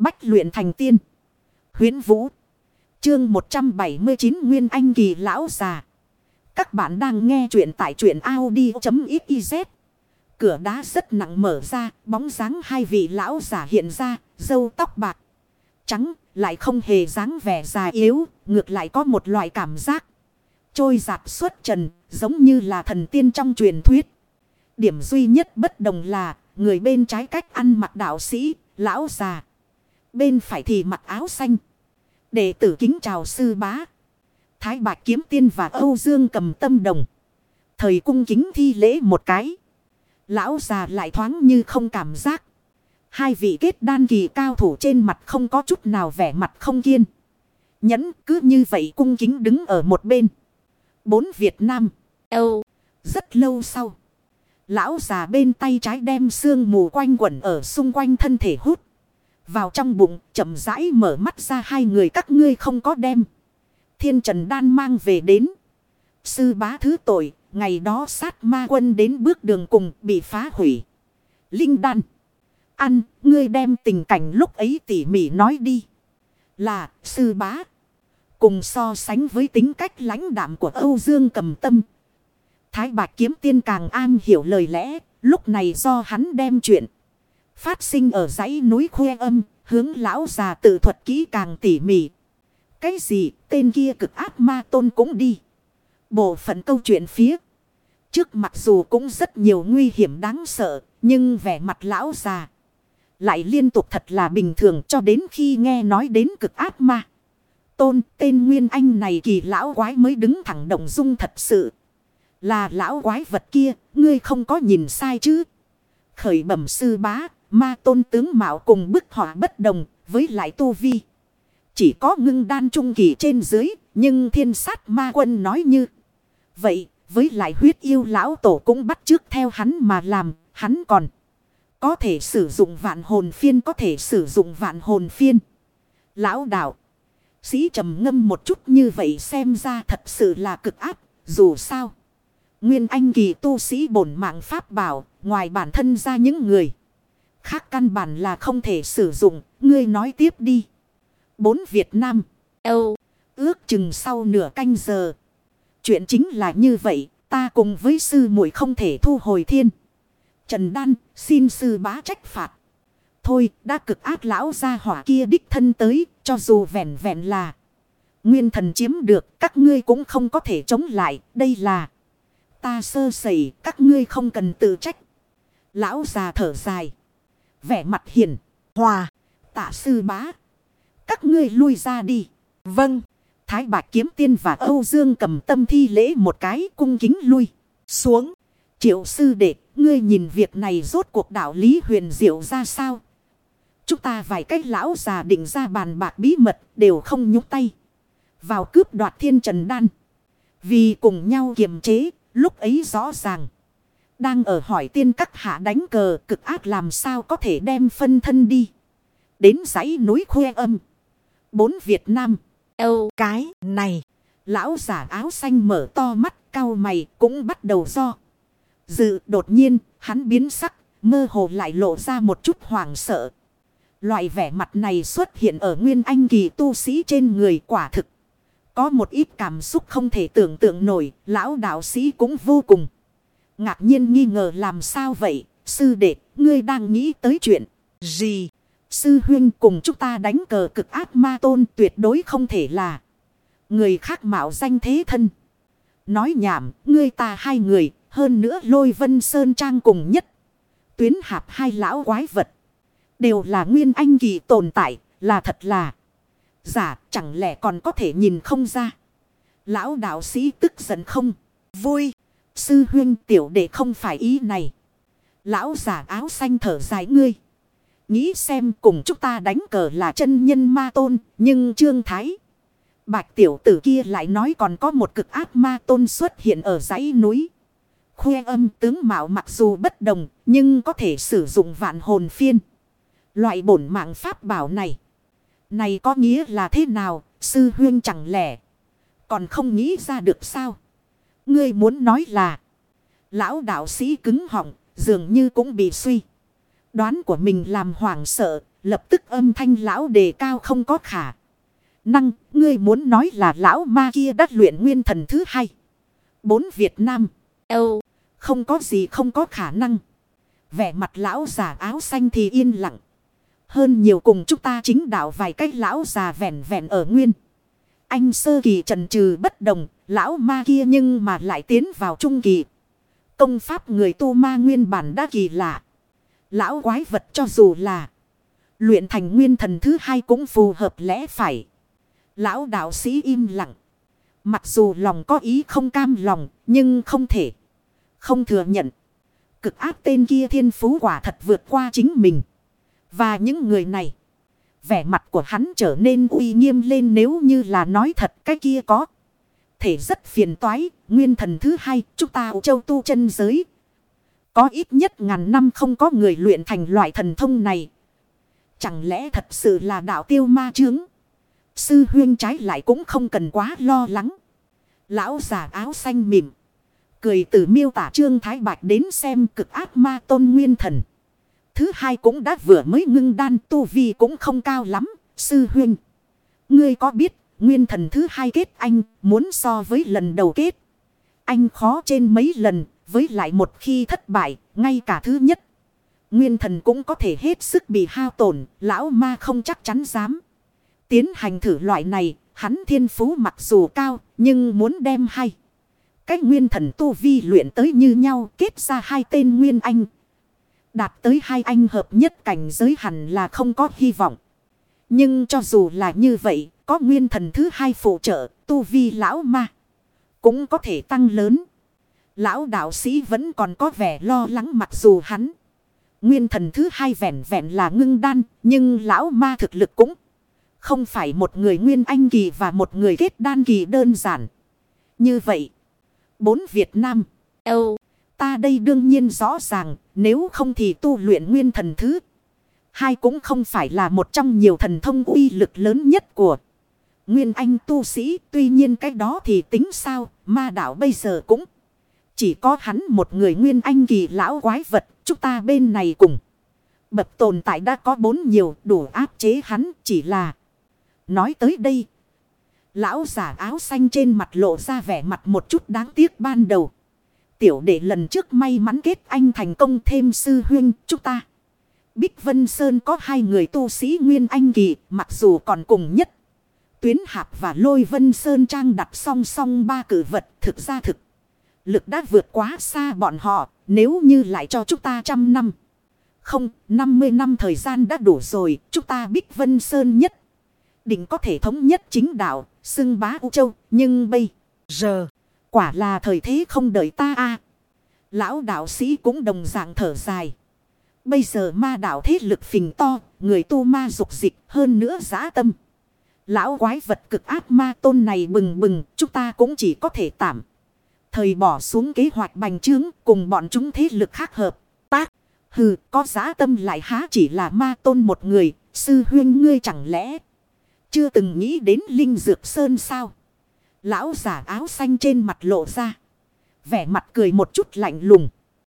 Bách luyện thành tiên. Huyến Vũ. Chương 179 Nguyên Anh Kỳ Lão Già. Các bạn đang nghe truyện tại truyện Audi.xyz. Cửa đá rất nặng mở ra, bóng dáng hai vị lão giả hiện ra, dâu tóc bạc. Trắng, lại không hề dáng vẻ già yếu, ngược lại có một loại cảm giác. Trôi giạt suốt trần, giống như là thần tiên trong truyền thuyết. Điểm duy nhất bất đồng là, người bên trái cách ăn mặc đạo sĩ, lão già. Bên phải thì mặc áo xanh. Đệ tử kính chào sư bá. Thái Bạch Kiếm Tiên và Âu Dương cầm tâm đồng. Thời cung kính thi lễ một cái. Lão già lại thoáng như không cảm giác. Hai vị kết đan kỳ cao thủ trên mặt không có chút nào vẻ mặt không kiên. Nhẫn cứ như vậy cung kính đứng ở một bên. Bốn Việt Nam. Âu. Rất lâu sau. Lão già bên tay trái đem xương mù quanh quẩn ở xung quanh thân thể hút. Vào trong bụng chậm rãi mở mắt ra hai người các ngươi không có đem. Thiên Trần Đan mang về đến. Sư bá thứ tội. Ngày đó sát ma quân đến bước đường cùng bị phá hủy. Linh Đan. Ăn, ngươi đem tình cảnh lúc ấy tỉ mỉ nói đi. Là, sư bá. Cùng so sánh với tính cách lãnh đạm của Âu Dương cầm tâm. Thái bạc Kiếm Tiên càng an hiểu lời lẽ, lúc này do hắn đem chuyện. Phát sinh ở dãy núi khuê âm, hướng lão già tự thuật kỹ càng tỉ mỉ. Cái gì, tên kia cực ác ma tôn cũng đi. Bộ phận câu chuyện phía. Trước mặc dù cũng rất nhiều nguy hiểm đáng sợ, nhưng vẻ mặt lão già. Lại liên tục thật là bình thường cho đến khi nghe nói đến cực ác ma. Tôn tên Nguyên Anh này kỳ lão quái mới đứng thẳng động dung thật sự. Là lão quái vật kia, ngươi không có nhìn sai chứ. Khởi bẩm sư bá, ma tôn tướng mạo cùng bức họa bất đồng, với lại tu vi. Chỉ có ngưng đan trung kỳ trên dưới, nhưng thiên sát ma quân nói như. Vậy, với lại huyết yêu lão tổ cũng bắt trước theo hắn mà làm, hắn còn. Có thể sử dụng vạn hồn phiên, có thể sử dụng vạn hồn phiên. Lão đạo. Sĩ trầm ngâm một chút như vậy xem ra thật sự là cực áp, dù sao. Nguyên Anh kỳ tu sĩ bổn mạng pháp bảo, ngoài bản thân ra những người. Khác căn bản là không thể sử dụng, ngươi nói tiếp đi. Bốn Việt Nam, Âu, ước chừng sau nửa canh giờ. Chuyện chính là như vậy, ta cùng với sư muội không thể thu hồi thiên. Trần Đan, xin sư bá trách phạt. Thôi, đã cực ác lão ra hỏa kia đích thân tới, cho dù vẹn vẹn là. Nguyên thần chiếm được, các ngươi cũng không có thể chống lại, đây là. Ta sơ sẩy, các ngươi không cần tự trách. Lão già thở dài. Vẻ mặt hiền, hòa, tạ sư bá. Các ngươi lui ra đi. Vâng. Thái Bạch Kiếm Tiên và Âu Dương cầm tâm thi lễ một cái cung kính lui. Xuống. Triệu sư đệ, ngươi nhìn việc này rốt cuộc đạo lý huyền diệu ra sao? Chúng ta vài cách lão già định ra bàn bạc bí mật đều không nhúc tay. Vào cướp đoạt thiên trần đan. Vì cùng nhau kiềm chế, lúc ấy rõ ràng. Đang ở hỏi tiên các hạ đánh cờ cực ác làm sao có thể đem phân thân đi. Đến dãy núi khuê âm. Bốn Việt Nam. Âu cái này. Lão giả áo xanh mở to mắt cao mày cũng bắt đầu do. Dự đột nhiên hắn biến sắc mơ hồ lại lộ ra một chút hoảng sợ. Loại vẻ mặt này xuất hiện ở nguyên anh kỳ tu sĩ trên người quả thực. Có một ít cảm xúc không thể tưởng tượng nổi, lão đạo sĩ cũng vô cùng. Ngạc nhiên nghi ngờ làm sao vậy, sư đệ, ngươi đang nghĩ tới chuyện gì? Sư huyên cùng chúng ta đánh cờ cực ác ma tôn tuyệt đối không thể là người khác mạo danh thế thân. Nói nhảm, ngươi ta hai người, hơn nữa lôi vân sơn trang cùng nhất. Tuyến hạp hai lão quái vật. Đều là nguyên anh kỳ tồn tại, là thật là. Giả, chẳng lẽ còn có thể nhìn không ra. Lão đạo sĩ tức giận không? Vui. Sư huyên tiểu đệ không phải ý này. Lão giả áo xanh thở dài ngươi. Nghĩ xem cùng chúng ta đánh cờ là chân nhân ma tôn. Nhưng Trương Thái. Bạch tiểu tử kia lại nói còn có một cực ác ma tôn xuất hiện ở dãy núi. Khuê âm tướng mạo mặc dù bất đồng. Nhưng có thể sử dụng vạn hồn phiên. Loại bổn mạng pháp bảo này. Này có nghĩa là thế nào? Sư huyên chẳng lẽ. Còn không nghĩ ra được sao? Ngươi muốn nói là. Lão đạo sĩ cứng họng. Dường như cũng bị suy. Đoán của mình làm hoảng sợ, lập tức âm thanh lão đề cao không có khả. Năng, ngươi muốn nói là lão ma kia đã luyện nguyên thần thứ hai. Bốn Việt Nam. Âu. Không có gì không có khả năng. Vẻ mặt lão già áo xanh thì yên lặng. Hơn nhiều cùng chúng ta chính đạo vài cách lão già vẹn vẹn ở nguyên. Anh sơ kỳ trần trừ bất đồng, lão ma kia nhưng mà lại tiến vào trung kỳ. Công pháp người tu ma nguyên bản đã kỳ lạ. Lão quái vật cho dù là luyện thành nguyên thần thứ hai cũng phù hợp lẽ phải. Lão đạo sĩ im lặng. Mặc dù lòng có ý không cam lòng, nhưng không thể. Không thừa nhận. Cực áp tên kia thiên phú quả thật vượt qua chính mình. Và những người này. Vẻ mặt của hắn trở nên uy nghiêm lên nếu như là nói thật cái kia có. Thể rất phiền toái. Nguyên thần thứ hai, chúng ta châu tu chân giới. Có ít nhất ngàn năm không có người luyện thành loại thần thông này. Chẳng lẽ thật sự là đạo tiêu ma chướng? Sư huyên trái lại cũng không cần quá lo lắng. Lão già áo xanh mỉm. Cười từ miêu tả trương thái bạch đến xem cực ác ma tôn nguyên thần. Thứ hai cũng đã vừa mới ngưng đan, tu vi cũng không cao lắm. Sư huyên Ngươi có biết nguyên thần thứ hai kết anh muốn so với lần đầu kết. Anh khó trên mấy lần với lại một khi thất bại ngay cả thứ nhất. Nguyên thần cũng có thể hết sức bị hao tổn. Lão ma không chắc chắn dám. Tiến hành thử loại này. Hắn thiên phú mặc dù cao nhưng muốn đem hay. Cách nguyên thần tu vi luyện tới như nhau kết ra hai tên nguyên anh. Đạt tới hai anh hợp nhất cảnh giới hẳn là không có hy vọng. Nhưng cho dù là như vậy, có nguyên thần thứ hai phụ trợ, tu vi lão ma. Cũng có thể tăng lớn. Lão đạo sĩ vẫn còn có vẻ lo lắng mặc dù hắn. Nguyên thần thứ hai vẹn vẹn là ngưng đan, nhưng lão ma thực lực cũng không phải một người nguyên anh kỳ và một người kết đan kỳ đơn giản. Như vậy, bốn Việt Nam, Âu, ta đây đương nhiên rõ ràng, nếu không thì tu luyện nguyên thần thứ. Hai cũng không phải là một trong nhiều thần thông uy lực lớn nhất của Nguyên Anh tu sĩ. Tuy nhiên cái đó thì tính sao, ma đạo bây giờ cũng chỉ có hắn một người Nguyên Anh kỳ lão quái vật, chúng ta bên này cùng. Bậc tồn tại đã có bốn nhiều đủ áp chế hắn chỉ là. Nói tới đây. Lão giả áo xanh trên mặt lộ ra vẻ mặt một chút đáng tiếc ban đầu. Tiểu đệ lần trước may mắn kết anh thành công thêm sư huyên chúng ta. Bích Vân Sơn có hai người tu sĩ Nguyên Anh Kỳ mặc dù còn cùng nhất. Tuyến hạp và lôi Vân Sơn trang đặt song song ba cử vật thực ra thực. Lực đã vượt quá xa bọn họ nếu như lại cho chúng ta trăm năm. Không, 50 năm thời gian đã đủ rồi, chúng ta Bích Vân Sơn nhất. Định có thể thống nhất chính đạo, xưng bá U Châu, nhưng bây giờ, quả là thời thế không đợi ta a Lão đạo sĩ cũng đồng dạng thở dài. Bây giờ ma đạo thế lực phình to, người tu ma dục dịch hơn nữa giá tâm. Lão quái vật cực ác ma tôn này bừng bừng, chúng ta cũng chỉ có thể tạm. Thời bỏ xuống kế hoạch bành trướng cùng bọn chúng thế lực khác hợp. Tác, hừ, có giá tâm lại há chỉ là ma tôn một người, sư huyên ngươi chẳng lẽ chưa từng nghĩ đến Linh Dược Sơn sao? Lão giả áo xanh trên mặt lộ ra. Vẻ mặt cười một chút lạnh lùng.